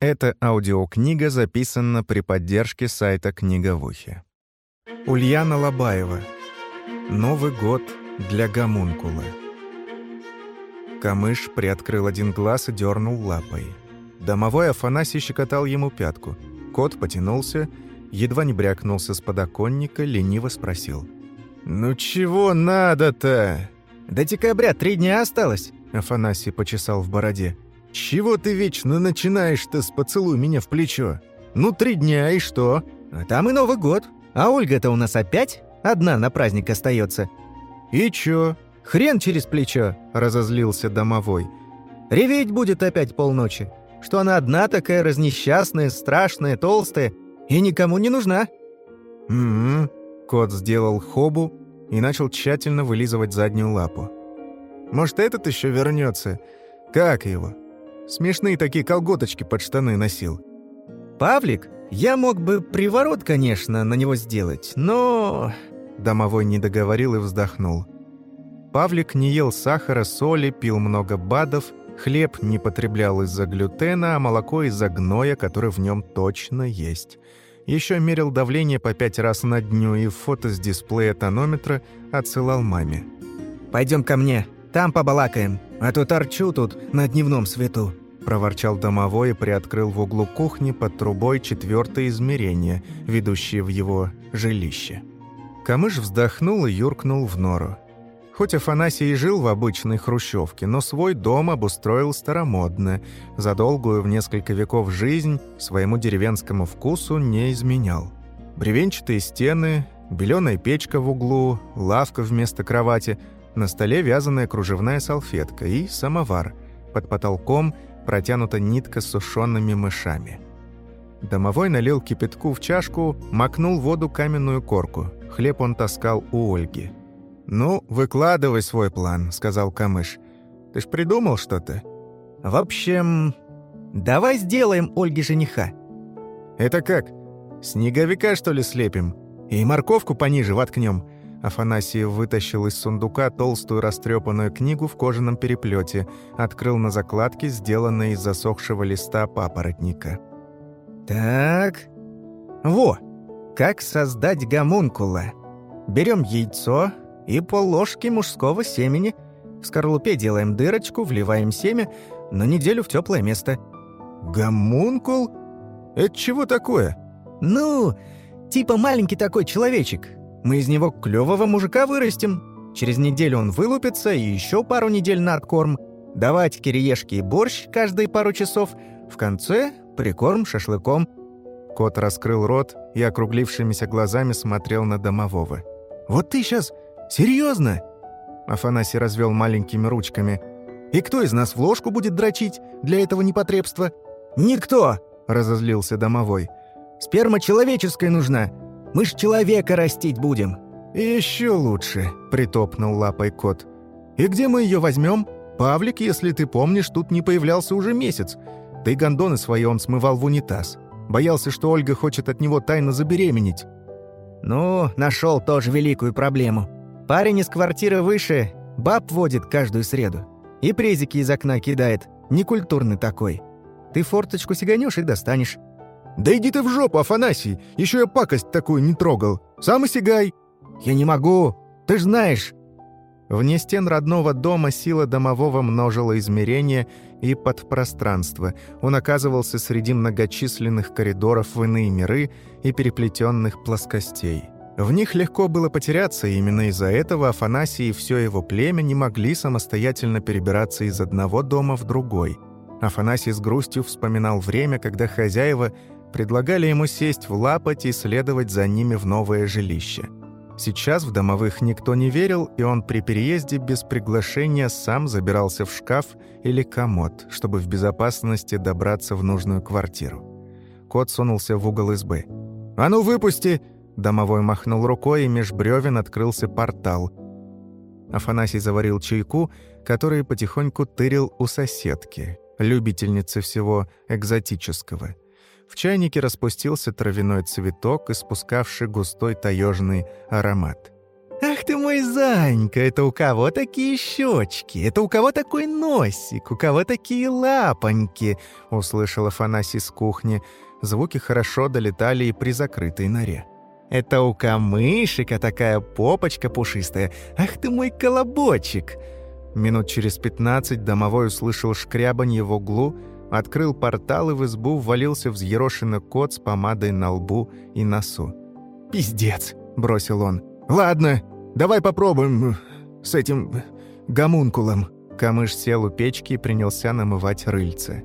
Эта аудиокнига записана при поддержке сайта «Книга в ухе». Ульяна Лобаева. Новый год для гомункула. Камыш приоткрыл один глаз и дернул лапой. Домовой Афанасий щекотал ему пятку. Кот потянулся, едва не брякнулся с подоконника, лениво спросил. «Ну чего надо-то?» «До декабря три дня осталось», — Афанасий почесал в бороде. «Чего ты вечно начинаешь-то с поцелуй меня в плечо? Ну, три дня, и что?» а «Там и Новый год. А Ольга-то у нас опять одна на праздник остается. «И чё?» «Хрен через плечо», — разозлился домовой. «Реветь будет опять полночи, что она одна такая разнесчастная, страшная, толстая и никому не нужна». «Угу». Кот сделал хобу и начал тщательно вылизывать заднюю лапу. «Может, этот еще вернется? Как его?» Смешные такие колготочки под штаны носил. «Павлик? Я мог бы приворот, конечно, на него сделать, но...» Домовой не договорил и вздохнул. Павлик не ел сахара, соли, пил много БАДов, хлеб не потреблял из-за глютена, а молоко из-за гноя, который в нем точно есть. Еще мерил давление по пять раз на дню и фото с дисплея тонометра отсылал маме. «Пойдем ко мне, там побалакаем, а то торчу тут на дневном свету». — проворчал домовой и приоткрыл в углу кухни под трубой четвертое измерение, ведущее в его жилище. Камыш вздохнул и юркнул в нору. Хоть Афанасий и жил в обычной хрущевке, но свой дом обустроил старомодно, за долгую в несколько веков жизнь своему деревенскому вкусу не изменял. Бревенчатые стены, беленая печка в углу, лавка вместо кровати, на столе вязаная кружевная салфетка и самовар. Под потолком – протянута нитка с сушеными мышами. Домовой налил кипятку в чашку, макнул в воду каменную корку. Хлеб он таскал у Ольги. «Ну, выкладывай свой план», — сказал Камыш. «Ты ж придумал что-то?» «В общем, давай сделаем Ольге жениха». «Это как? Снеговика, что ли, слепим? И морковку пониже воткнем?» Афанасьев вытащил из сундука толстую растрепанную книгу в кожаном переплете, открыл на закладке, сделанной из засохшего листа папоротника. «Так... Во! Как создать гомункула? Берем яйцо и полложки мужского семени. В скорлупе делаем дырочку, вливаем семя, на неделю в теплое место». «Гомункул? Это чего такое?» «Ну, типа маленький такой человечек, мы из него клёвого мужика вырастим. Через неделю он вылупится и еще пару недель на откорм. Давать кириешки и борщ каждые пару часов. В конце прикорм шашлыком». Кот раскрыл рот и округлившимися глазами смотрел на домового. «Вот ты сейчас серьезно? Афанасий развел маленькими ручками. «И кто из нас в ложку будет дрочить для этого непотребства?» «Никто!» — разозлился домовой. «Сперма человеческая нужна. Мы ж человека растить будем». «Еще лучше», — притопнул лапой кот. «И где мы ее возьмем? Павлик, если ты помнишь, тут не появлялся уже месяц. Да и гондоны свои он смывал в унитаз. Боялся, что Ольга хочет от него тайно забеременеть». «Ну, нашел тоже великую проблему. Парень из квартиры выше баб водит каждую среду. И презики из окна кидает. Некультурный такой. Ты форточку сиганешь и достанешь. «Да иди ты в жопу, Афанасий! Еще я пакость такую не трогал! Сам и сигай!» «Я не могу! Ты ж знаешь!» Вне стен родного дома сила домового множила измерения и подпространство. Он оказывался среди многочисленных коридоров в иные миры и переплетенных плоскостей. В них легко было потеряться, и именно из-за этого Афанасий и все его племя не могли самостоятельно перебираться из одного дома в другой. Афанасий с грустью вспоминал время, когда хозяева предлагали ему сесть в лапоть и следовать за ними в новое жилище. Сейчас в домовых никто не верил, и он при переезде без приглашения сам забирался в шкаф или комод, чтобы в безопасности добраться в нужную квартиру. Кот сунулся в угол избы. «А ну, выпусти!» Домовой махнул рукой, и меж бревен открылся портал. Афанасий заварил чайку, который потихоньку тырил у соседки, любительницы всего экзотического – в чайнике распустился травяной цветок, испускавший густой таежный аромат. «Ах ты мой Занька, это у кого такие щечки? Это у кого такой носик? У кого такие лапоньки?» — услышал Афанасий с кухни. Звуки хорошо долетали и при закрытой норе. «Это у камышика такая попочка пушистая. Ах ты мой колобочек!» Минут через пятнадцать домовой услышал шкрябанье в углу, открыл портал и в избу ввалился взъерошенный кот с помадой на лбу и носу. «Пиздец!» — бросил он. «Ладно, давай попробуем с этим гомункулом». Камыш сел у печки и принялся намывать рыльце.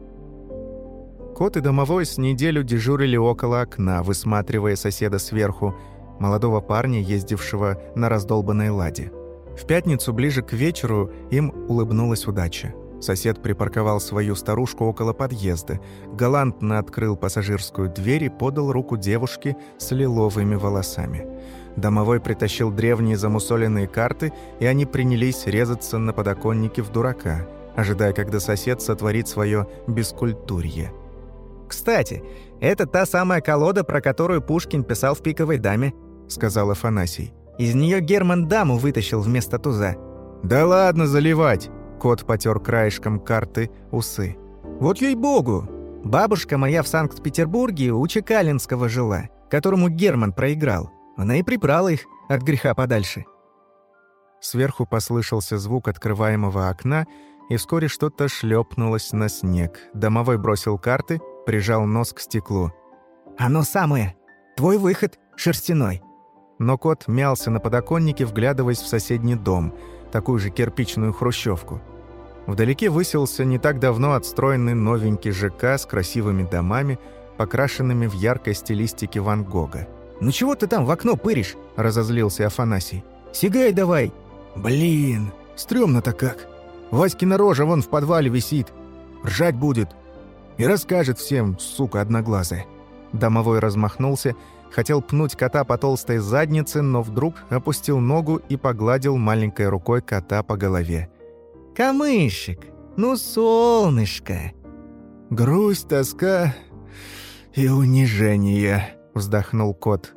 Кот и домовой с неделю дежурили около окна, высматривая соседа сверху, молодого парня, ездившего на раздолбанной ладе. В пятницу ближе к вечеру им улыбнулась удача. Сосед припарковал свою старушку около подъезда, галантно открыл пассажирскую дверь и подал руку девушке с лиловыми волосами. Домовой притащил древние замусоленные карты, и они принялись резаться на подоконнике в дурака, ожидая, когда сосед сотворит свое бескультурье. «Кстати, это та самая колода, про которую Пушкин писал в «Пиковой даме», — сказал Афанасий. «Из нее Герман даму вытащил вместо туза». «Да ладно заливать!» — кот потер краешком карты усы. «Вот ей-богу! Бабушка моя в Санкт-Петербурге у Чекалинского жила, которому Герман проиграл. Она и прибрала их от греха подальше». Сверху послышался звук открываемого окна, и вскоре что-то шлепнулось на снег. Домовой бросил карты — прижал нос к стеклу. «Оно самое! Твой выход шерстяной!» Но кот мялся на подоконнике, вглядываясь в соседний дом, такую же кирпичную хрущевку. Вдалеке высился не так давно отстроенный новенький ЖК с красивыми домами, покрашенными в яркой стилистике Ван Гога. «Ну чего ты там в окно пыришь?» – разозлился Афанасий. «Сигай давай!» «Блин, стрёмно-то как! Васькина рожа вон в подвале висит. Ржать будет!» И расскажет всем, сука одноглазая». Домовой размахнулся, хотел пнуть кота по толстой заднице, но вдруг опустил ногу и погладил маленькой рукой кота по голове. «Камышик, ну солнышко!» «Грусть, тоска и унижение», — вздохнул кот.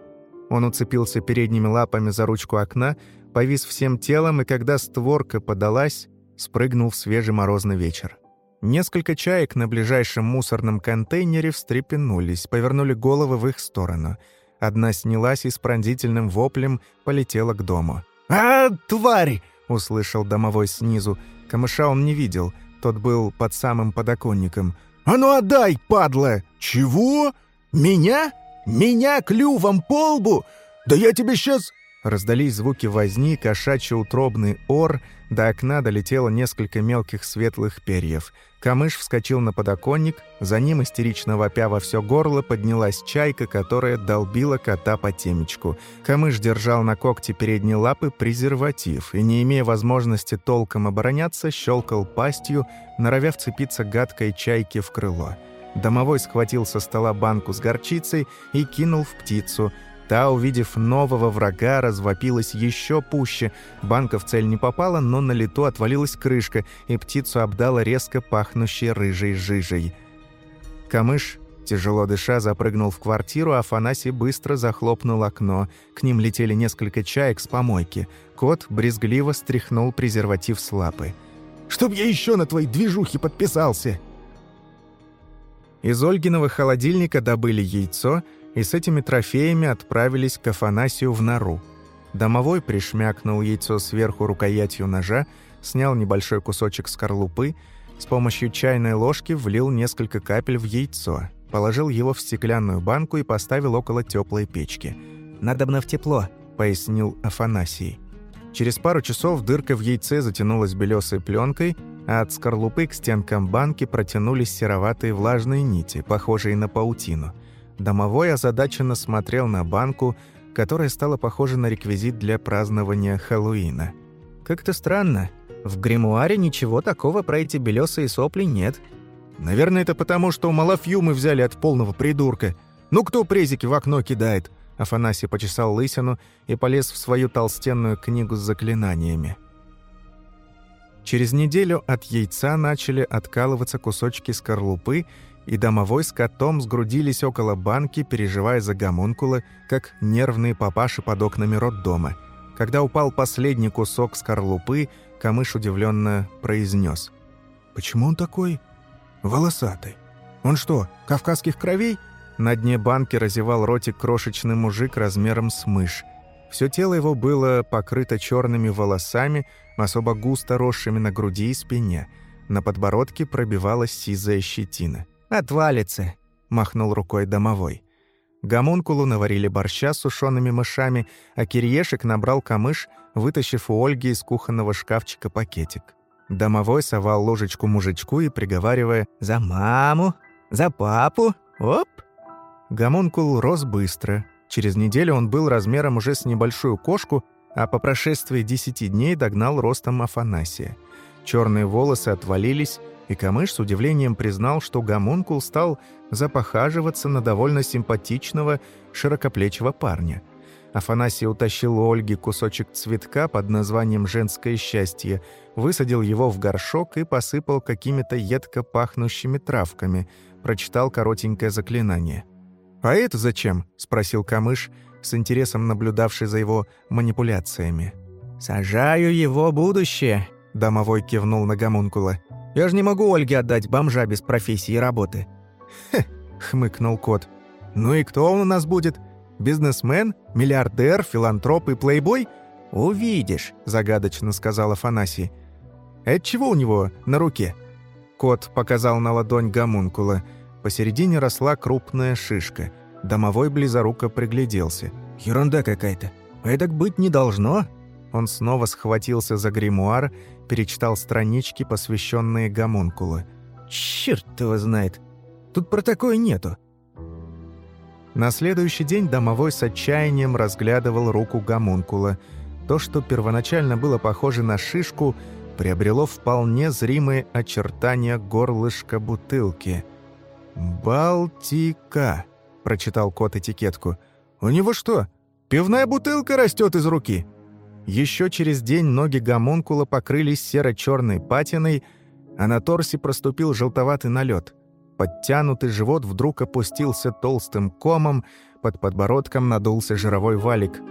Он уцепился передними лапами за ручку окна, повис всем телом, и когда створка подалась, спрыгнул в свежий морозный вечер. Несколько чаек на ближайшем мусорном контейнере встрепенулись, повернули головы в их сторону. Одна снялась и с пронзительным воплем полетела к дому. «А, тварь!» — услышал домовой снизу. Камыша он не видел, тот был под самым подоконником. «А ну отдай, падла!» «Чего? Меня? Меня клювом по лбу? Да я тебе сейчас...» Раздались звуки возни, кошачьи-утробный ор, до окна долетело несколько мелких светлых перьев. Камыш вскочил на подоконник, за ним, истерично вопя во все горло, поднялась чайка, которая долбила кота по темечку. Камыш держал на когте передней лапы презерватив и, не имея возможности толком обороняться, щелкал пастью, норовя вцепиться гадкой чайке в крыло. Домовой схватил со стола банку с горчицей и кинул в птицу – Та, увидев нового врага, развопилась еще пуще. Банка в цель не попала, но на лету отвалилась крышка, и птицу обдала резко пахнущей рыжей жижей. Камыш, тяжело дыша, запрыгнул в квартиру, а Афанасий быстро захлопнул окно. К ним летели несколько чаек с помойки. Кот брезгливо стряхнул презерватив с лапы. «Чтоб я еще на твои движухи подписался!» Из Ольгиного холодильника добыли яйцо — и с этими трофеями отправились к Афанасию в нору. Домовой пришмякнул яйцо сверху рукоятью ножа, снял небольшой кусочек скорлупы, с помощью чайной ложки влил несколько капель в яйцо, положил его в стеклянную банку и поставил около теплой печки. «Надобно в тепло», — пояснил Афанасий. Через пару часов дырка в яйце затянулась белесой пленкой, а от скорлупы к стенкам банки протянулись сероватые влажные нити, похожие на паутину — Домовой озадаченно смотрел на банку, которая стала похожа на реквизит для празднования Хэллоуина. «Как-то странно. В гримуаре ничего такого про эти белесые сопли нет». «Наверное, это потому, что Малафью мы взяли от полного придурка. Ну кто презики в окно кидает?» Афанасий почесал лысину и полез в свою толстенную книгу с заклинаниями. Через неделю от яйца начали откалываться кусочки скорлупы, и домовой с котом сгрудились около банки, переживая за гомункула, как нервные папаши под окнами роддома. Когда упал последний кусок скорлупы, Камыш удивленно произнес. «Почему он такой волосатый? Он что, кавказских кровей?» На дне банки разевал ротик крошечный мужик размером с мышь. Все тело его было покрыто черными волосами, особо густо росшими на груди и спине. На подбородке пробивалась сизая щетина. «Отвалится», — махнул рукой домовой. Гомункулу наварили борща с сушеными мышами, а кириешек набрал камыш, вытащив у Ольги из кухонного шкафчика пакетик. Домовой совал ложечку мужичку и, приговаривая «За маму! За папу! Оп!» Гомункул рос быстро. Через неделю он был размером уже с небольшую кошку, а по прошествии десяти дней догнал ростом Афанасия. Черные волосы отвалились, и Камыш с удивлением признал, что гомункул стал запохаживаться на довольно симпатичного, широкоплечего парня. Афанасий утащил у Ольги кусочек цветка под названием «Женское счастье», высадил его в горшок и посыпал какими-то едко пахнущими травками, прочитал коротенькое заклинание. «А это зачем?» — спросил Камыш, с интересом наблюдавший за его манипуляциями. «Сажаю его будущее», — домовой кивнул на гомункула. Я же не могу Ольге отдать бомжа без профессии и работы». «Хе», — хмыкнул кот. «Ну и кто он у нас будет? Бизнесмен? Миллиардер? Филантроп и плейбой?» «Увидишь», — загадочно сказал Афанасий. «Это чего у него на руке?» Кот показал на ладонь гомункула. Посередине росла крупная шишка. Домовой близоруко пригляделся. «Ерунда какая-то. Эдак быть не должно». Он снова схватился за гримуар перечитал странички, посвященные гомункулу. «Черт его знает! Тут про такое нету!» На следующий день домовой с отчаянием разглядывал руку гомункула. То, что первоначально было похоже на шишку, приобрело вполне зримые очертания горлышка бутылки. «Балтика», — прочитал кот этикетку. «У него что, пивная бутылка растет из руки?» Еще через день ноги гомункула покрылись серо-черной патиной, а на торсе проступил желтоватый налет. Подтянутый живот вдруг опустился толстым комом, под подбородком надулся жировой валик.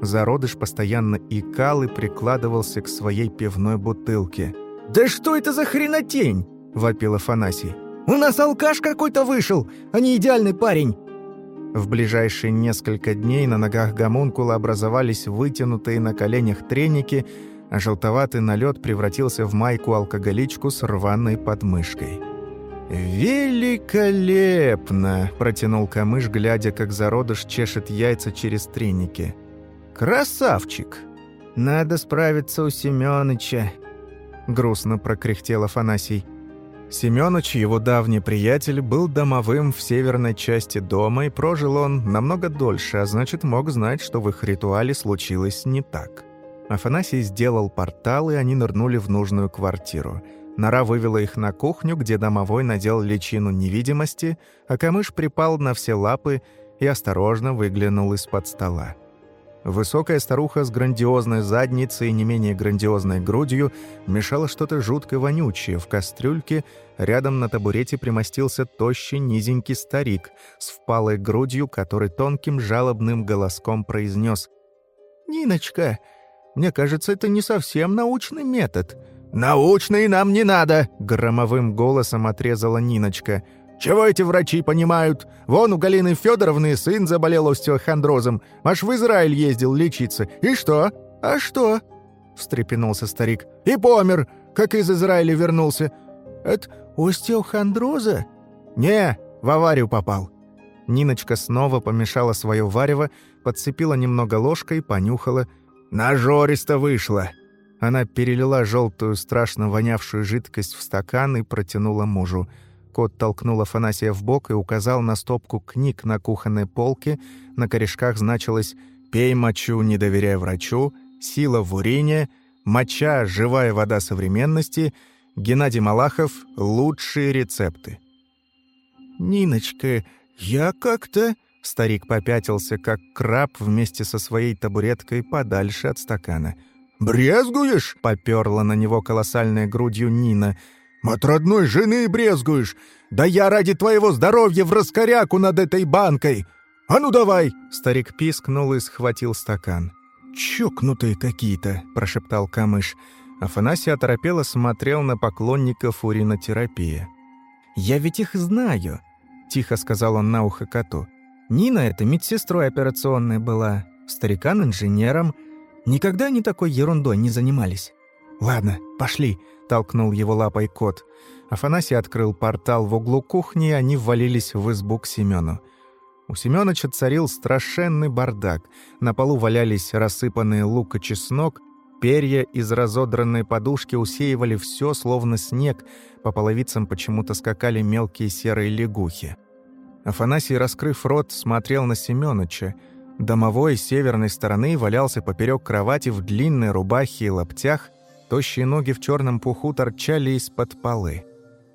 Зародыш постоянно икал и прикладывался к своей пивной бутылке. «Да что это за хренотень?» — вопил Афанасий. «У нас алкаш какой-то вышел, а не идеальный парень. В ближайшие несколько дней на ногах гомункула образовались вытянутые на коленях треники, а желтоватый налет превратился в майку-алкоголичку с рваной подмышкой. «Великолепно!» – протянул камыш, глядя, как зародыш чешет яйца через треники. «Красавчик!» «Надо справиться у Семёныча», – грустно прокряхтел Афанасий. Семёныч, его давний приятель, был домовым в северной части дома, и прожил он намного дольше, а значит, мог знать, что в их ритуале случилось не так. Афанасий сделал портал, и они нырнули в нужную квартиру. Нора вывела их на кухню, где домовой надел личину невидимости, а камыш припал на все лапы и осторожно выглянул из-под стола. Высокая старуха с грандиозной задницей и не менее грандиозной грудью мешала что-то жутко вонючее. В кастрюльке рядом на табурете примостился тощий низенький старик с впалой грудью, который тонким жалобным голоском произнес «Ниночка, мне кажется, это не совсем научный метод». «Научный нам не надо!» — громовым голосом отрезала Ниночка — чего эти врачи понимают? Вон у Галины Федоровны сын заболел остеохондрозом. Аж в Израиль ездил лечиться. И что? А что?» встрепенулся старик. «И помер, как из Израиля вернулся. Это остеохондроза?» «Не, в аварию попал». Ниночка снова помешала свое варево, подцепила немного ложкой, понюхала. «Нажористо вышло!» Она перелила желтую, страшно вонявшую жидкость в стакан и протянула мужу. Кот толкнул Афанасия в бок и указал на стопку книг на кухонной полке. На корешках значилось «Пей мочу, не доверяй врачу», «Сила в урине», «Моча, живая вода современности», Геннадий Малахов «Лучшие рецепты». «Ниночка, я как-то...» Старик попятился, как краб, вместе со своей табуреткой подальше от стакана. «Брезгуешь?» — поперла на него колоссальной грудью Нина — от родной жены брезгуешь? Да я ради твоего здоровья в раскоряку над этой банкой! А ну давай!» Старик пискнул и схватил стакан. чокнутые какие-то», — прошептал Камыш. Афанасий оторопело смотрел на поклонников уринотерапии. «Я ведь их знаю», — тихо сказал он на ухо коту. «Нина — это медсестрой операционной была, старикан — инженером. Никогда они такой ерундой не занимались». «Ладно, пошли», — толкнул его лапой кот. Афанасий открыл портал в углу кухни, и они ввалились в избу к Семену. У Семёныча царил страшенный бардак. На полу валялись рассыпанные лук и чеснок, Перья из разодранной подушки усеивали все, словно снег, по половицам почему-то скакали мелкие серые лягухи. Афанасий, раскрыв рот, смотрел на Семёныча. Домовой с северной стороны валялся поперек кровати в длинной рубахе и лаптях, тощие ноги в черном пуху торчали из-под полы.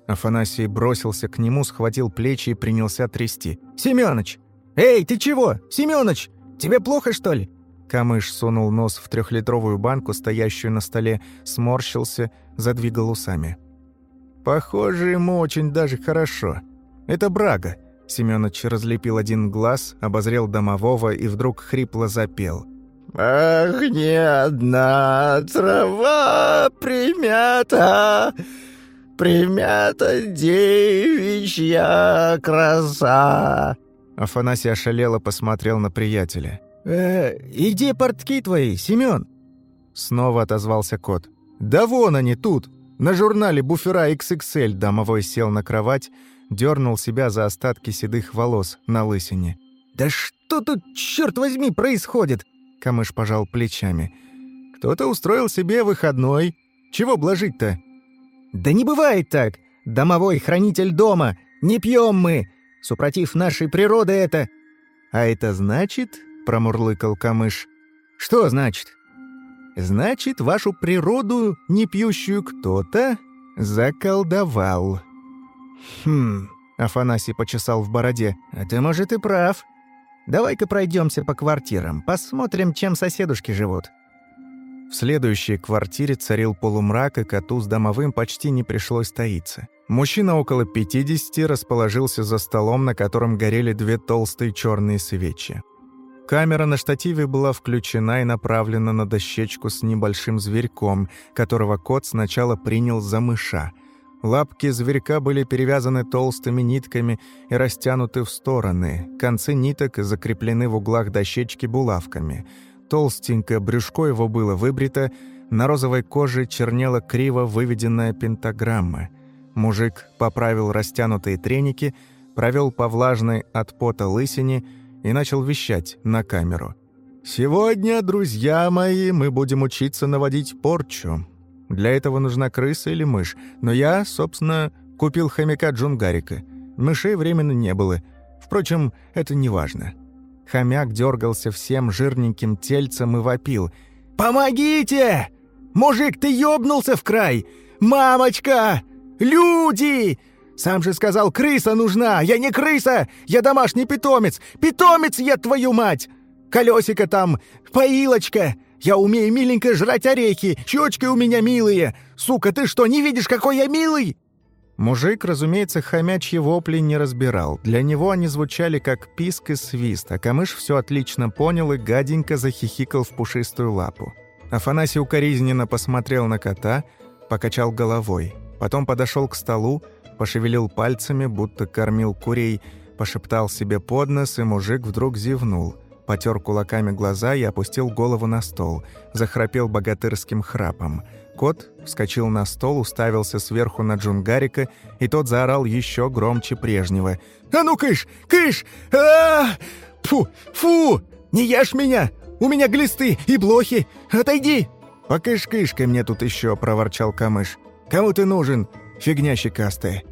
Афанасий бросился к нему, схватил плечи и принялся трясти. «Семёныч! Эй, ты чего? Семёныч! Тебе плохо, что ли?» Камыш сунул нос в трехлитровую банку, стоящую на столе, сморщился, задвигал усами. «Похоже, ему очень даже хорошо. Это брага». Семёныч разлепил один глаз, обозрел домового и вдруг хрипло запел. «Ах, не одна трава примята, примята девичья краса!» Афанасий ошалело посмотрел на приятеля. «Э, иди портки твои, Семён!» Снова отозвался кот. «Да вон они тут! На журнале буфера XXL!» Домовой сел на кровать, дернул себя за остатки седых волос на лысине. «Да что тут, черт возьми, происходит?» Камыш пожал плечами. «Кто-то устроил себе выходной. Чего блажить-то?» «Да не бывает так! Домовой хранитель дома! Не пьем мы! Супротив нашей природы это...» «А это значит, — промурлыкал камыш. «Что значит?» «Значит, вашу природу, не пьющую кто-то, заколдовал». «Хм...» — Афанасий почесал в бороде. «А ты, может, и прав. Давай-ка пройдемся по квартирам, посмотрим, чем соседушки живут». В следующей квартире царил полумрак, и коту с домовым почти не пришлось таиться. Мужчина около 50 расположился за столом, на котором горели две толстые черные свечи. Камера на штативе была включена и направлена на дощечку с небольшим зверьком, которого кот сначала принял за мыша. Лапки зверька были перевязаны толстыми нитками и растянуты в стороны. Концы ниток закреплены в углах дощечки булавками. Толстенькое брюшко его было выбрито, на розовой коже чернела криво выведенная пентаграмма. Мужик поправил растянутые треники, провел по влажной от пота лысине — и начал вещать на камеру. «Сегодня, друзья мои, мы будем учиться наводить порчу. Для этого нужна крыса или мышь, но я, собственно, купил хомяка Джунгарика. Мышей временно не было. Впрочем, это не важно». Хомяк дергался всем жирненьким тельцем и вопил. «Помогите! Мужик, ты ёбнулся в край! Мамочка! Люди! Сам же сказал, крыса нужна! Я не крыса! Я домашний питомец! Питомец, я твою мать! Колесико там, поилочка! Я умею миленько жрать орехи! Щечки у меня милые! Сука, ты что, не видишь, какой я милый?» Мужик, разумеется, хомячьи вопли не разбирал. Для него они звучали как писк и свист, а камыш все отлично понял и гаденько захихикал в пушистую лапу. Афанасий укоризненно посмотрел на кота, покачал головой. Потом подошел к столу, пошевелил пальцами, будто кормил курей, пошептал себе под нос, и мужик вдруг зевнул. Потер кулаками глаза и опустил голову на стол, захрапел богатырским храпом. Кот вскочил на стол, уставился сверху на Джунгарика, и тот заорал еще громче прежнего. «А ну, кыш! Кыш! а, -а, -а! Фу! Фу! Не ешь меня! У меня глисты и блохи! Отойди!» «Покыш-кышкой мне тут еще!» – проворчал Камыш. «Кому ты нужен? Фигня щекастая».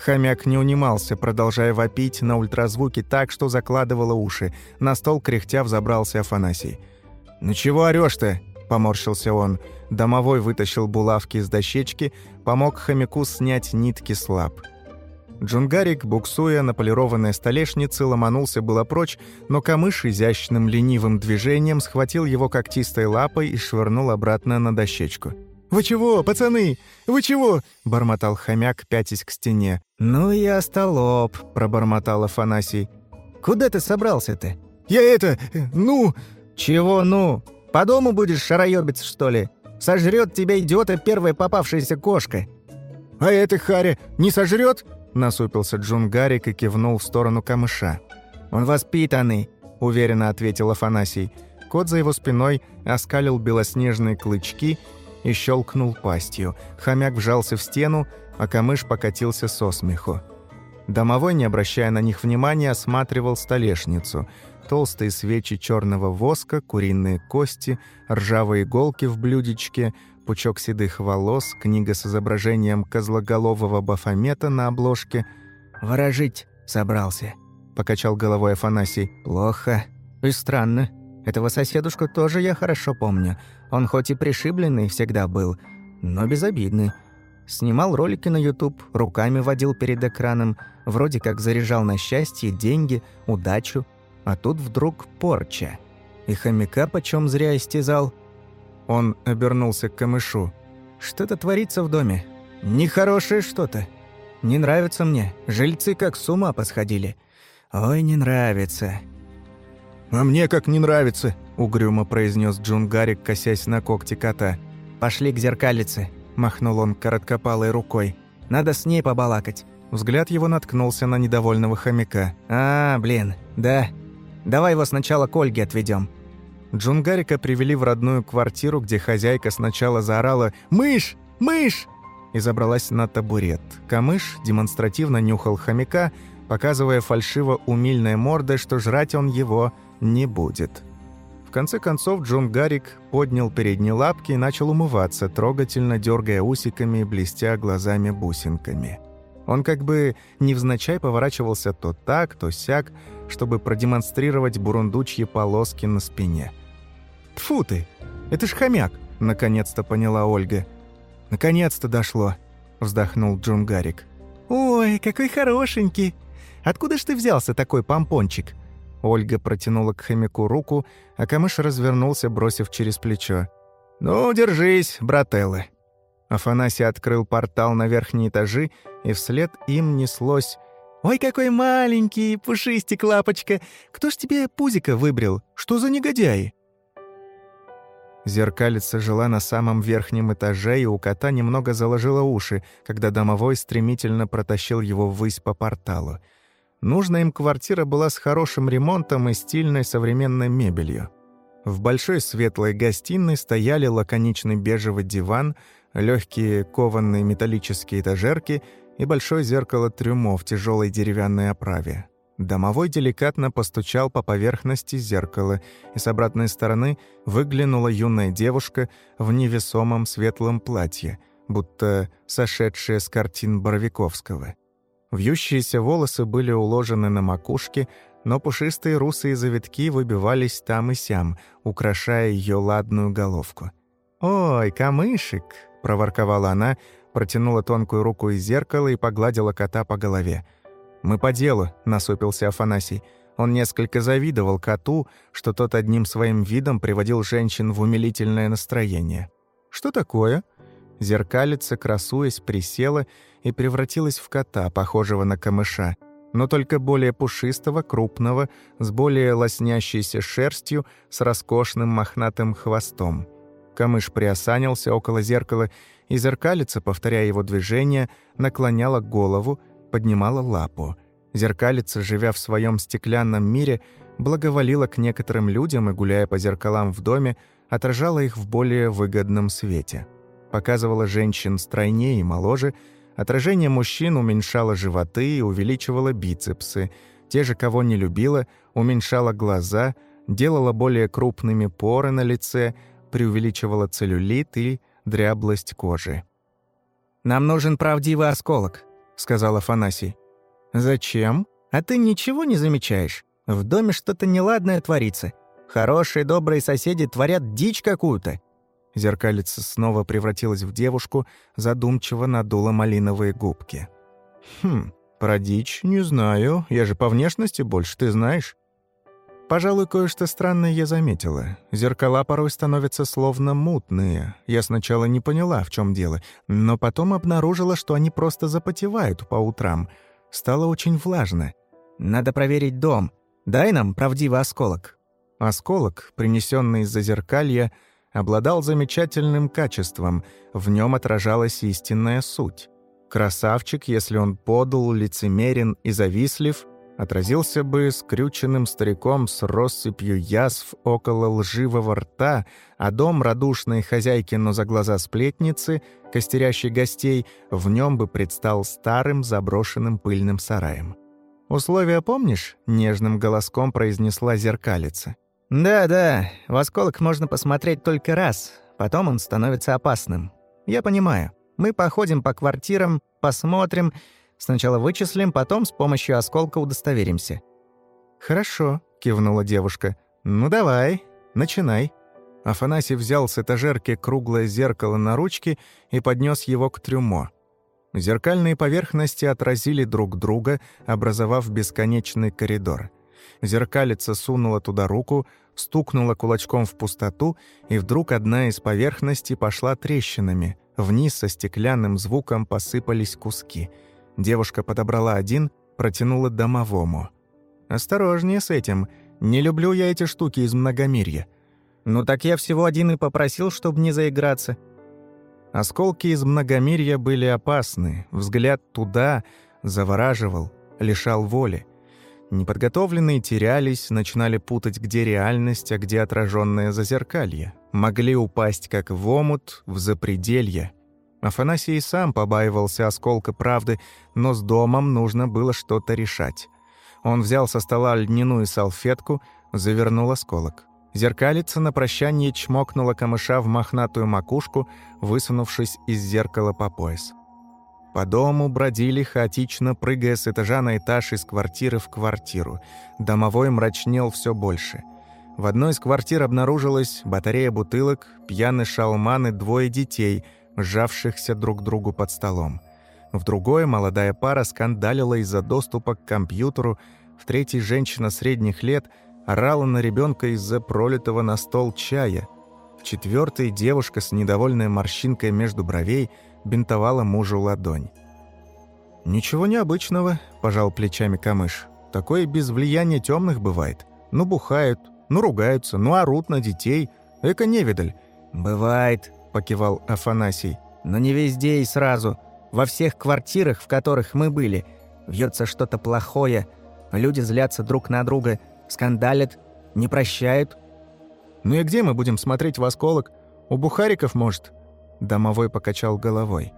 Хомяк не унимался, продолжая вопить на ультразвуке так, что закладывало уши. На стол кряхтя взобрался Афанасий. «Ну чего орёшь-то?» – поморщился он. Домовой вытащил булавки из дощечки, помог хомяку снять нитки с лап. Джунгарик, буксуя на полированной столешнице, ломанулся было прочь, но камыш изящным ленивым движением схватил его когтистой лапой и швырнул обратно на дощечку. «Вы чего, пацаны? Вы чего?» — бормотал хомяк, пятясь к стене. «Ну и остолоп», — пробормотал Афанасий. «Куда ты собрался-то?» «Я это... ну...» «Чего «ну»? По дому будешь шароёбиться, что ли? Сожрет тебя, идиота, первая попавшаяся кошка». «А эта Харя не сожрет? насупился Джунгарик и кивнул в сторону камыша. «Он воспитанный», — уверенно ответил Афанасий. Кот за его спиной оскалил белоснежные клычки и щелкнул пастью. Хомяк вжался в стену, а камыш покатился со смеху. Домовой, не обращая на них внимания, осматривал столешницу. Толстые свечи черного воска, куриные кости, ржавые иголки в блюдечке, пучок седых волос, книга с изображением козлоголового бафомета на обложке. «Ворожить собрался», — покачал головой Афанасий. «Плохо. И странно. Этого соседушку тоже я хорошо помню. Он хоть и пришибленный всегда был, но безобидный. Снимал ролики на YouTube, руками водил перед экраном, вроде как заряжал на счастье, деньги, удачу. А тут вдруг порча. И хомяка почем зря истязал. Он обернулся к камышу. «Что-то творится в доме. Нехорошее что-то. Не нравится мне. Жильцы как с ума посходили. Ой, не нравится». «А мне как не нравится», — угрюмо произнес Джунгарик, косясь на когти кота. «Пошли к зеркалице», махнул он короткопалой рукой. «Надо с ней побалакать». Взгляд его наткнулся на недовольного хомяка. «А, блин, да. Давай его сначала к Ольге отведем. Джунгарика привели в родную квартиру, где хозяйка сначала заорала «Мышь! Мышь!» и забралась на табурет. Камыш демонстративно нюхал хомяка, показывая фальшиво умильной мордой, что жрать он его не будет. В конце концов Джон Гарик поднял передние лапки и начал умываться, трогательно дергая усиками и блестя глазами-бусинками. Он как бы невзначай поворачивался то так, то сяк, чтобы продемонстрировать бурундучьи полоски на спине. «Тьфу ты! Это ж хомяк!» — наконец-то поняла Ольга. «Наконец-то дошло!» — вздохнул Джун Гарик. «Ой, какой хорошенький! Откуда ж ты взялся такой помпончик?» Ольга протянула к хомяку руку, а камыш развернулся, бросив через плечо. «Ну, держись, брателлы». Афанасий открыл портал на верхние этажи, и вслед им неслось «Ой, какой маленький, пушистик, лапочка! Кто ж тебе пузика выбрил? Что за негодяи?» Зеркалица жила на самом верхнем этаже, и у кота немного заложило уши, когда домовой стремительно протащил его ввысь по порталу. Нужная им квартира была с хорошим ремонтом и стильной современной мебелью. В большой светлой гостиной стояли лаконичный бежевый диван, легкие кованные металлические этажерки и большое зеркало трюмо в тяжелой деревянной оправе. Домовой деликатно постучал по поверхности зеркала, и с обратной стороны выглянула юная девушка в невесомом светлом платье, будто сошедшая с картин Боровиковского. Вьющиеся волосы были уложены на макушке, но пушистые русые завитки выбивались там и сям, украшая ее ладную головку. «Ой, камышек!» — проворковала она, протянула тонкую руку из зеркала и погладила кота по голове. «Мы по делу», — насупился Афанасий. Он несколько завидовал коту, что тот одним своим видом приводил женщин в умилительное настроение. «Что такое?» Зеркалица, красуясь, присела превратилась в кота, похожего на камыша, но только более пушистого, крупного, с более лоснящейся шерстью, с роскошным мохнатым хвостом. Камыш приосанился около зеркала, и зеркалица, повторяя его движение, наклоняла голову, поднимала лапу. Зеркалица, живя в своем стеклянном мире, благоволила к некоторым людям и, гуляя по зеркалам в доме, отражала их в более выгодном свете показывала женщин стройнее и моложе, отражение мужчин уменьшало животы и увеличивало бицепсы, те же, кого не любила, уменьшала глаза, делала более крупными поры на лице, преувеличивала целлюлит и дряблость кожи. «Нам нужен правдивый осколок», — сказал Афанасий. «Зачем? А ты ничего не замечаешь? В доме что-то неладное творится. Хорошие, добрые соседи творят дичь какую-то. Зеркалица снова превратилась в девушку, задумчиво надула малиновые губки. «Хм, про дичь не знаю. Я же по внешности больше, ты знаешь?» Пожалуй, кое-что странное я заметила. Зеркала порой становятся словно мутные. Я сначала не поняла, в чем дело, но потом обнаружила, что они просто запотевают по утрам. Стало очень влажно. «Надо проверить дом. Дай нам правдивый осколок». Осколок, принесенный из зазеркалья, обладал замечательным качеством, в нем отражалась истинная суть. Красавчик, если он подл, лицемерен и завистлив, отразился бы скрюченным стариком с россыпью язв около лживого рта, а дом радушной хозяйки, но за глаза сплетницы, костерящей гостей, в нем бы предстал старым заброшенным пыльным сараем. «Условия помнишь?» — нежным голоском произнесла зеркалица. «Да-да, в осколок можно посмотреть только раз, потом он становится опасным. Я понимаю. Мы походим по квартирам, посмотрим, сначала вычислим, потом с помощью осколка удостоверимся». «Хорошо», — кивнула девушка. «Ну давай, начинай». Афанасий взял с этажерки круглое зеркало на ручке и поднес его к трюмо. Зеркальные поверхности отразили друг друга, образовав бесконечный коридор — Зеркалица сунула туда руку, стукнула кулачком в пустоту, и вдруг одна из поверхностей пошла трещинами. Вниз со стеклянным звуком посыпались куски. Девушка подобрала один, протянула домовому. «Осторожнее с этим. Не люблю я эти штуки из многомирья». «Ну так я всего один и попросил, чтобы не заиграться». Осколки из многомирья были опасны. Взгляд туда завораживал, лишал воли. Неподготовленные терялись, начинали путать, где реальность, а где отраженное зазеркалье. Могли упасть как в омут, в запределье. Афанасий сам побаивался осколка правды, но с домом нужно было что-то решать. Он взял со стола льняную салфетку, завернул осколок. Зеркалица на прощание чмокнула камыша в мохнатую макушку, высунувшись из зеркала по пояс. По дому бродили, хаотично прыгая с этажа на этаж из квартиры в квартиру. Домовой мрачнел все больше. В одной из квартир обнаружилась батарея бутылок, пьяный шалман и двое детей, сжавшихся друг к другу под столом. В другой молодая пара скандалила из-за доступа к компьютеру, в третьей женщина средних лет орала на ребенка из-за пролитого на стол чая. В четвертой девушка с недовольной морщинкой между бровей – бинтовала мужу ладонь. «Ничего необычного», — пожал плечами камыш. «Такое без влияния темных бывает. Ну, бухают, ну, ругаются, ну, орут на детей. Эко невидаль». «Бывает», — покивал Афанасий. «Но не везде и сразу. Во всех квартирах, в которых мы были, вьется что-то плохое. Люди злятся друг на друга, скандалят, не прощают». «Ну и где мы будем смотреть в осколок? У бухариков, может?» Домовой покачал головой.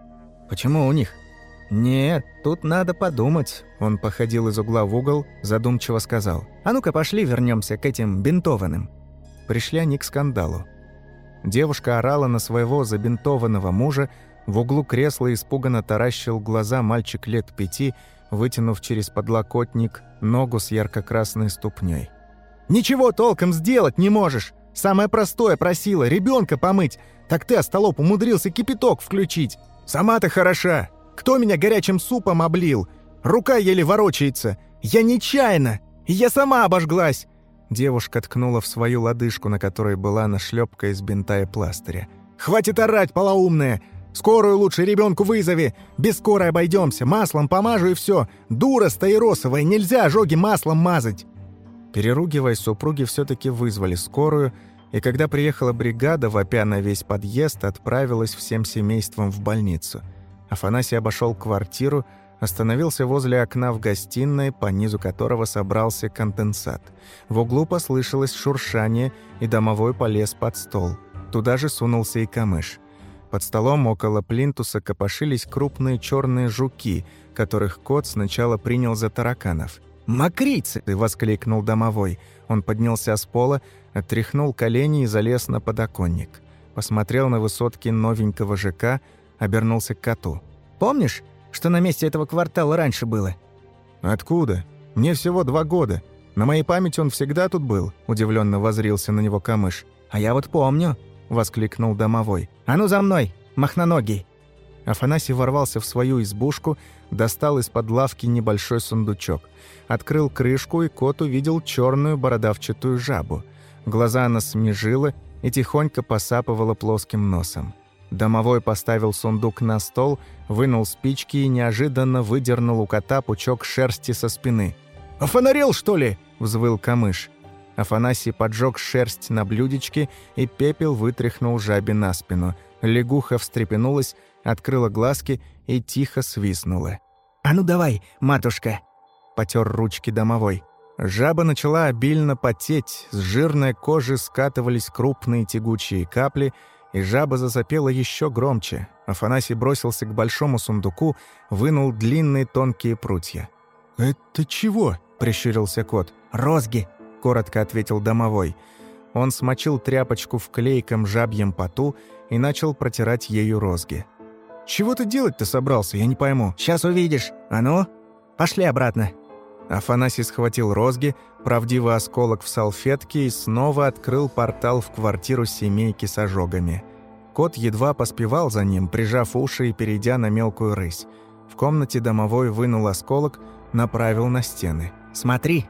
«Почему у них?» «Нет, тут надо подумать». Он походил из угла в угол, задумчиво сказал. «А ну-ка пошли вернемся к этим бинтованным». Пришли они к скандалу. Девушка орала на своего забинтованного мужа, в углу кресла испуганно таращил глаза мальчик лет пяти, вытянув через подлокотник ногу с ярко-красной ступней. «Ничего толком сделать не можешь! Самое простое просила — ребенка помыть, так ты, остолоп, умудрился кипяток включить. Сама ты хороша. Кто меня горячим супом облил? Рука еле ворочается. Я нечаянно. Я сама обожглась. Девушка ткнула в свою лодыжку, на которой была нашлепка из бинта и пластыря. «Хватит орать, полоумная! Скорую лучше ребенку вызови! Без скорой обойдемся, маслом помажу и все! Дура стаиросовая, нельзя ожоги маслом мазать!» Переругиваясь, супруги все таки вызвали скорую — и когда приехала бригада, вопя на весь подъезд, отправилась всем семейством в больницу. Афанасий обошел квартиру, остановился возле окна в гостиной, по низу которого собрался конденсат. В углу послышалось шуршание, и домовой полез под стол. Туда же сунулся и камыш. Под столом около плинтуса копошились крупные черные жуки, которых кот сначала принял за тараканов. «Мокрицы!» — воскликнул домовой. Он поднялся с пола, отряхнул колени и залез на подоконник. Посмотрел на высотки новенького ЖК, обернулся к коту. «Помнишь, что на месте этого квартала раньше было?» «Откуда? Мне всего два года. На моей памяти он всегда тут был», – удивленно возрился на него камыш. «А я вот помню», – воскликнул домовой. «А ну за мной, махноногий!» Афанасий ворвался в свою избушку, достал из-под лавки небольшой сундучок. Открыл крышку, и кот увидел черную бородавчатую жабу. Глаза она смежила и тихонько посапывала плоским носом. Домовой поставил сундук на стол, вынул спички и неожиданно выдернул у кота пучок шерсти со спины. «Офонарел, что ли?» – взвыл камыш. Афанасий поджег шерсть на блюдечке, и пепел вытряхнул жабе на спину. Лягуха встрепенулась, открыла глазки и тихо свистнула. «А ну давай, матушка!» Потер ручки домовой. Жаба начала обильно потеть, с жирной кожи скатывались крупные тягучие капли, и жаба засопела еще громче. Афанасий бросился к большому сундуку, вынул длинные тонкие прутья. «Это чего?» — прищурился кот. «Розги!» — коротко ответил домовой. Он смочил тряпочку в клейком жабьем поту и начал протирать ею розги. «Чего ты делать-то собрался, я не пойму». «Сейчас увидишь. А ну, пошли обратно». Афанасий схватил розги, правдивый осколок в салфетке и снова открыл портал в квартиру семейки с ожогами. Кот едва поспевал за ним, прижав уши и перейдя на мелкую рысь. В комнате домовой вынул осколок, направил на стены. «Смотри!»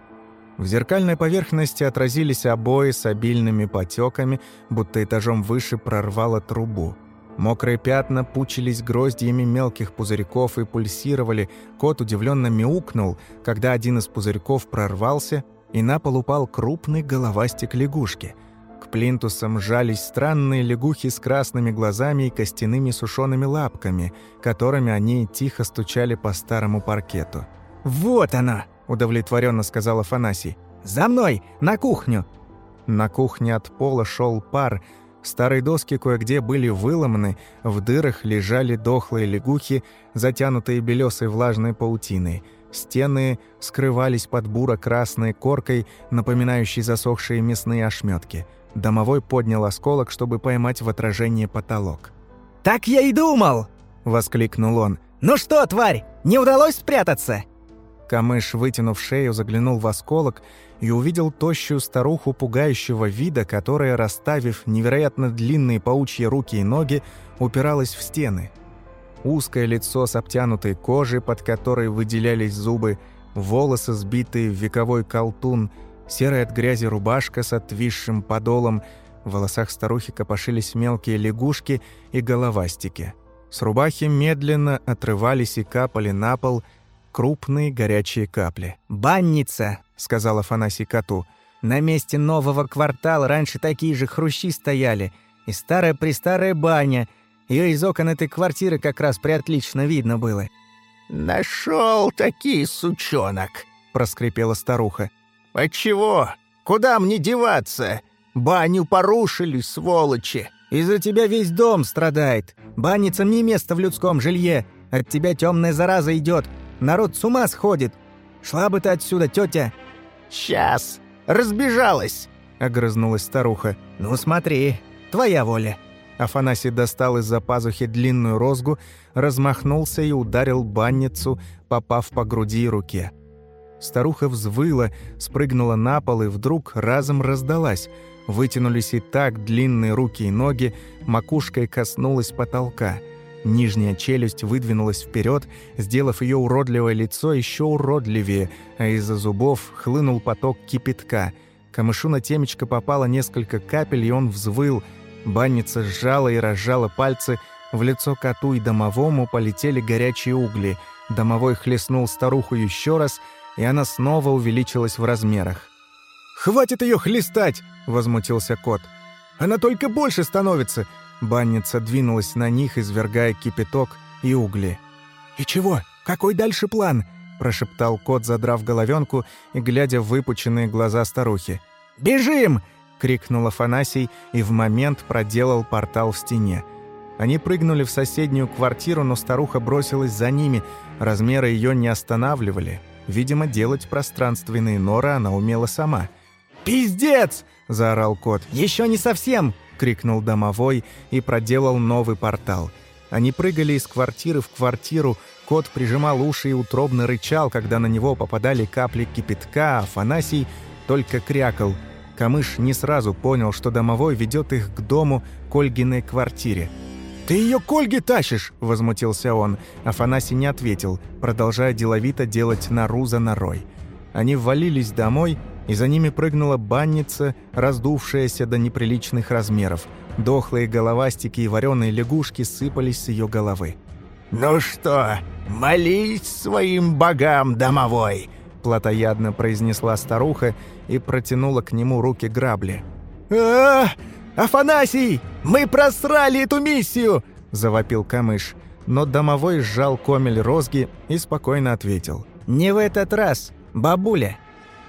В зеркальной поверхности отразились обои с обильными потеками, будто этажом выше прорвало трубу. Мокрые пятна пучились гроздьями мелких пузырьков и пульсировали. Кот удивленно мяукнул, когда один из пузырьков прорвался, и на пол упал крупный головастик лягушки. К плинтусам жались странные лягухи с красными глазами и костяными сушеными лапками, которыми они тихо стучали по старому паркету. «Вот она!» – удовлетворенно сказал Афанасий. «За мной! На кухню!» На кухне от пола шел пар – Старые доски кое-где были выломаны, в дырах лежали дохлые лягухи, затянутые белесой влажной паутиной. Стены скрывались под буро-красной коркой, напоминающей засохшие мясные ошметки. Домовой поднял осколок, чтобы поймать в отражение потолок. «Так я и думал!» — воскликнул он. «Ну что, тварь, не удалось спрятаться?» Камыш, вытянув шею, заглянул в осколок и увидел тощую старуху пугающего вида, которая, расставив невероятно длинные паучьи руки и ноги, упиралась в стены. Узкое лицо с обтянутой кожей, под которой выделялись зубы, волосы, сбитые в вековой колтун, серая от грязи рубашка с отвисшим подолом, в волосах старухи копошились мелкие лягушки и головастики. С рубахи медленно отрывались и капали на пол крупные горячие капли. «Банница!» сказал Афанасий коту. «На месте нового квартала раньше такие же хрущи стояли. И старая-престарая баня. Ее из окон этой квартиры как раз приотлично видно было». «Нашел таки, сучонок!» — проскрипела старуха. «А чего? Куда мне деваться? Баню порушили, сволочи! Из-за тебя весь дом страдает. Банницам не место в людском жилье. От тебя темная зараза идет. Народ с ума сходит. Шла бы ты отсюда, тетя!» «Сейчас! Разбежалась!» — огрызнулась старуха. «Ну смотри, твоя воля!» Афанасий достал из-за пазухи длинную розгу, размахнулся и ударил банницу, попав по груди и руке. Старуха взвыла, спрыгнула на пол и вдруг разом раздалась. Вытянулись и так длинные руки и ноги, макушкой коснулась потолка — Нижняя челюсть выдвинулась вперед, сделав ее уродливое лицо еще уродливее, а из-за зубов хлынул поток кипятка. Камышу на темечко попало несколько капель, и он взвыл. Банница сжала и разжала пальцы, в лицо коту и домовому полетели горячие угли. Домовой хлестнул старуху еще раз, и она снова увеличилась в размерах. «Хватит ее хлестать!» — возмутился кот. «Она только больше становится! Банница двинулась на них, извергая кипяток и угли. «И чего? Какой дальше план?» – прошептал кот, задрав головенку и глядя в выпученные глаза старухи. «Бежим!» – крикнул Афанасий и в момент проделал портал в стене. Они прыгнули в соседнюю квартиру, но старуха бросилась за ними. Размеры ее не останавливали. Видимо, делать пространственные норы она умела сама. «Пиздец!» – заорал кот. «Еще не совсем! Крикнул домовой и проделал новый портал. Они прыгали из квартиры в квартиру, кот прижимал уши и утробно рычал, когда на него попадали капли кипятка, а Афанасий только крякал. Камыш не сразу понял, что домовой ведет их к дому к Ольгиной квартире. «Ты ее к Ольге тащишь!» – возмутился он. Афанасий не ответил, продолжая деловито делать нору за норой. Они ввалились домой – и за ними прыгнула банница, раздувшаяся до неприличных размеров. Дохлые головастики и вареные лягушки сыпались с ее головы. «Ну что, молись своим богам, домовой!» — плотоядно произнесла старуха и протянула к нему руки грабли. а, Афанасий! Мы просрали эту миссию!» — завопил Камыш. Но домовой сжал комель розги и спокойно ответил. «Не в этот раз, бабуля!»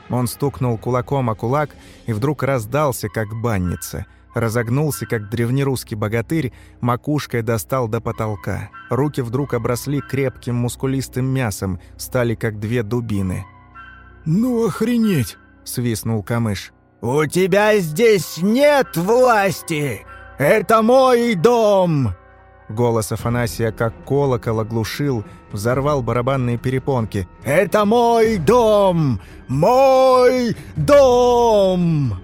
Он стукнул кулаком о кулак и вдруг раздался, как банница. Разогнулся, как древнерусский богатырь, макушкой достал до потолка. Руки вдруг обросли крепким мускулистым мясом, стали как две дубины. «Ну охренеть!» — свистнул Камыш. «У тебя здесь нет власти! Это мой дом!» Голос Афанасия, как колокол, оглушил, взорвал барабанные перепонки. «Это мой дом! Мой дом!»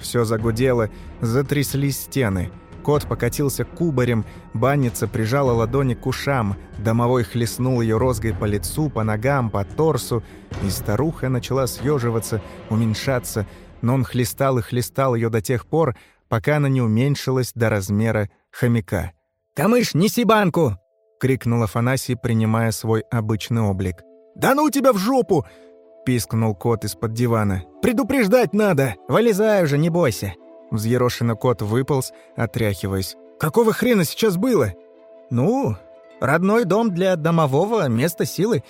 Все загудело, затряслись стены. Кот покатился кубарем, банница прижала ладони к ушам, домовой хлестнул ее розгой по лицу, по ногам, по торсу, и старуха начала съеживаться, уменьшаться, но он хлестал и хлестал ее до тех пор, пока она не уменьшилась до размера хомяка. «Камыш, неси банку!» — крикнул Афанасий, принимая свой обычный облик. «Да ну тебя в жопу!» — пискнул кот из-под дивана. «Предупреждать надо! Вылезай уже, не бойся!» Взъерошенный кот выполз, отряхиваясь. «Какого хрена сейчас было?» «Ну, родной дом для домового, место силы.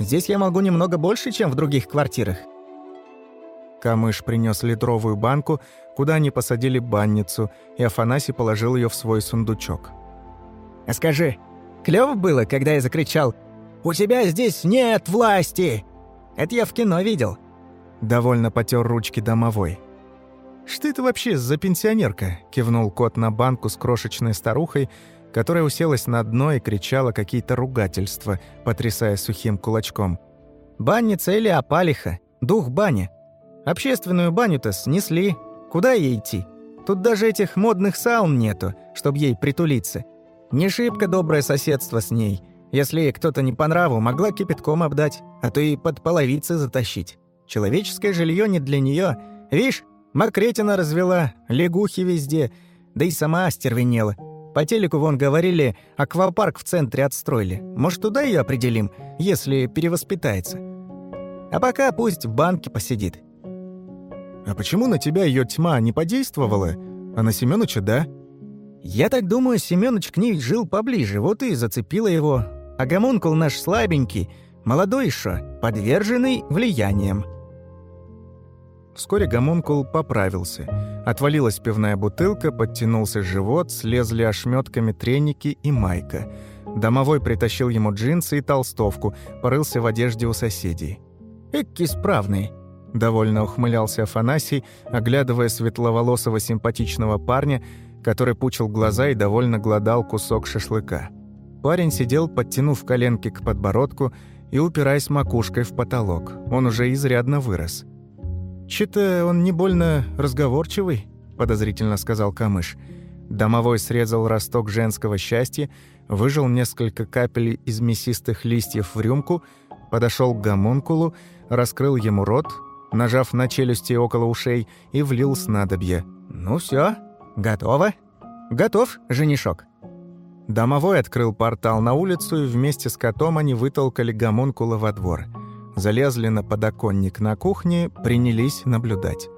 Здесь я могу немного больше, чем в других квартирах». Камыш принес литровую банку, куда они посадили банницу, и Афанасий положил ее в свой сундучок. «А скажи, клёво было, когда я закричал «У тебя здесь нет власти!» Это я в кино видел». Довольно потер ручки домовой. «Что это вообще за пенсионерка?» — кивнул кот на банку с крошечной старухой, которая уселась на дно и кричала какие-то ругательства, потрясая сухим кулачком. «Банница или опалиха? Дух бани. Общественную баню-то снесли. Куда ей идти? Тут даже этих модных саун нету, чтобы ей притулиться. Не шибко доброе соседство с ней. Если кто-то не по нраву, могла кипятком обдать, а то и под половицы затащить. Человеческое жилье не для нее. Вишь, Макретина развела, лягухи везде, да и сама остервенела. По телеку вон говорили, аквапарк в центре отстроили. Может, туда ее определим, если перевоспитается. А пока пусть в банке посидит. «А почему на тебя ее тьма не подействовала, а на Семёныча да?» «Я так думаю, Семёныч к ней жил поближе, вот и зацепила его. А гомункул наш слабенький, молодой еще, подверженный влияниям». Вскоре гомункул поправился. Отвалилась пивная бутылка, подтянулся живот, слезли ошметками треники и майка. Домовой притащил ему джинсы и толстовку, порылся в одежде у соседей. «Экки справный», — довольно ухмылялся Афанасий, оглядывая светловолосого симпатичного парня, который пучил глаза и довольно глодал кусок шашлыка. Парень сидел, подтянув коленки к подбородку и упираясь макушкой в потолок. Он уже изрядно вырос. «Че-то он не больно разговорчивый», — подозрительно сказал Камыш. Домовой срезал росток женского счастья, выжил несколько капель из мясистых листьев в рюмку, подошел к гомункулу, раскрыл ему рот, нажав на челюсти около ушей, и влил снадобье. «Ну все, готово. Готов, женишок». Домовой открыл портал на улицу, и вместе с котом они вытолкали гомункула во двор — залезли на подоконник на кухне, принялись наблюдать.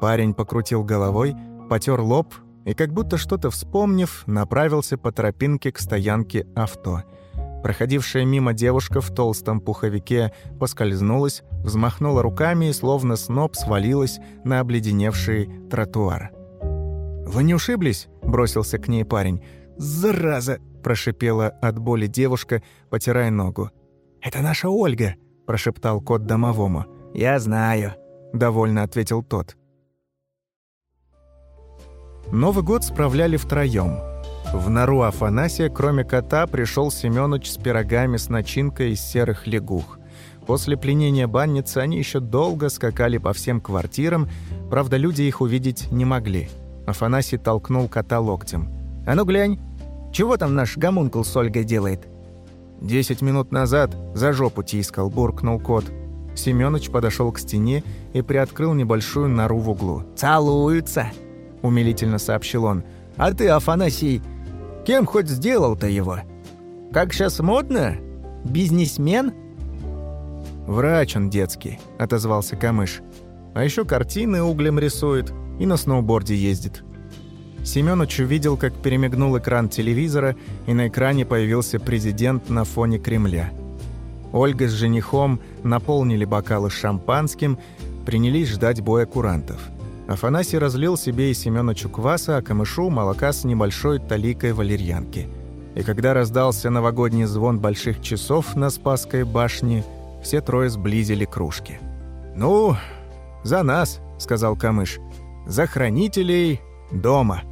Парень покрутил головой, потер лоб и, как будто что-то вспомнив, направился по тропинке к стоянке авто. Проходившая мимо девушка в толстом пуховике поскользнулась, взмахнула руками и, словно сноп, свалилась на обледеневший тротуар. «Вы не ушиблись?» – бросился к ней парень. «Зараза!» – прошипела от боли девушка, потирая ногу. «Это наша Ольга!» – прошептал кот домовому. «Я знаю», – довольно ответил тот. Новый год справляли втроем. В нору Афанасия, кроме кота, пришел Семёныч с пирогами с начинкой из серых лягух. После пленения банницы они еще долго скакали по всем квартирам, правда, люди их увидеть не могли. Афанасий толкнул кота локтем. «А ну глянь, чего там наш гомункул с Ольгой делает?» «Десять минут назад за жопу тискал», — буркнул кот. Семёныч подошел к стене и приоткрыл небольшую нору в углу. «Целуются», — умилительно сообщил он. «А ты, Афанасий, кем хоть сделал-то его? Как сейчас модно? Бизнесмен?» «Врач он детский», — отозвался Камыш. «А еще картины углем рисует и на сноуборде ездит». Семёныч увидел, как перемигнул экран телевизора, и на экране появился президент на фоне Кремля. Ольга с женихом наполнили бокалы шампанским, принялись ждать боя курантов. Афанасий разлил себе и Семёнычу кваса, а камышу – молока с небольшой таликой валерьянки. И когда раздался новогодний звон больших часов на Спасской башне, все трое сблизили кружки. «Ну, за нас», – сказал камыш, – «за хранителей дома».